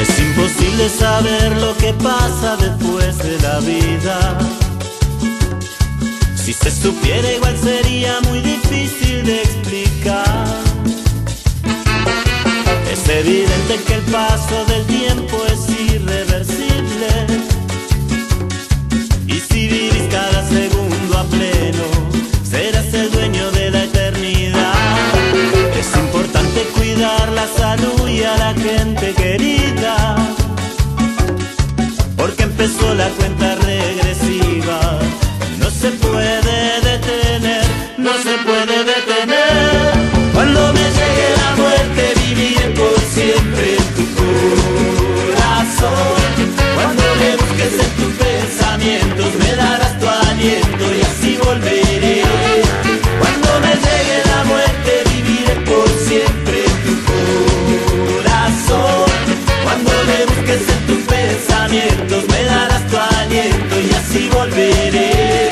Es imposible saber lo que pasa de la vida. Si se supiera igual sería muy difícil. me darás tu aliento y así volveré.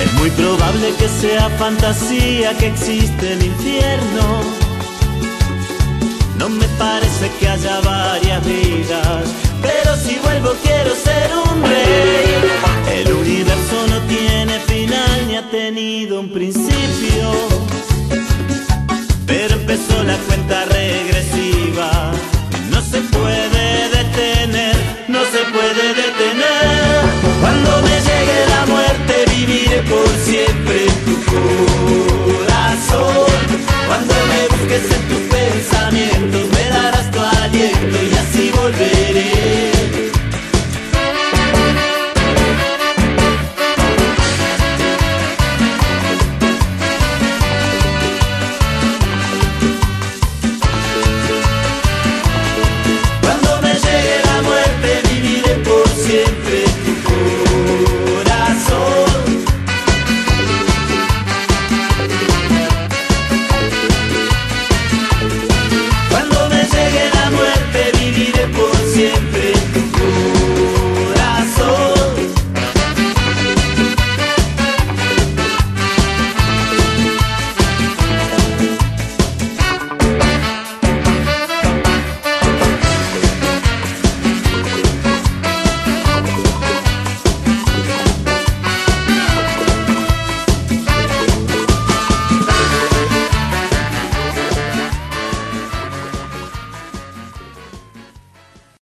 Es muy probable que sea fantasía que existe el infierno. No me parece que haya tenido un principio.